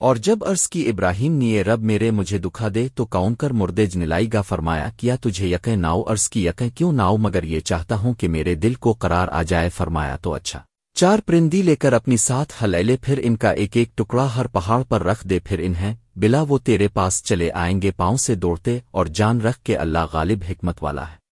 اور جب عرض کی ابراہیم نیے رب میرے مجھے دکھا دے تو کون کر مردے جنلائی گا، فرمایا، کیا تجھے یقیں ناؤ؟ عرض کی یقیں کیوں ناؤ؟ مگر یہ چاہتا ہوں کہ میرے دل کو قرار آ جائے، فرمایا تو اچھا۔ چار پرندی لے کر اپنی ساتھ ہلیلے پھر ان کا ایک ایک ٹکڑا ہر پہاڑ پر رکھ دے، پھر انہیں بلا وہ تیرے پاس چلے آئیں گے، پاؤں سے دوڑتے اور جان رکھ کے اللہ غالب حکمت والا ہے۔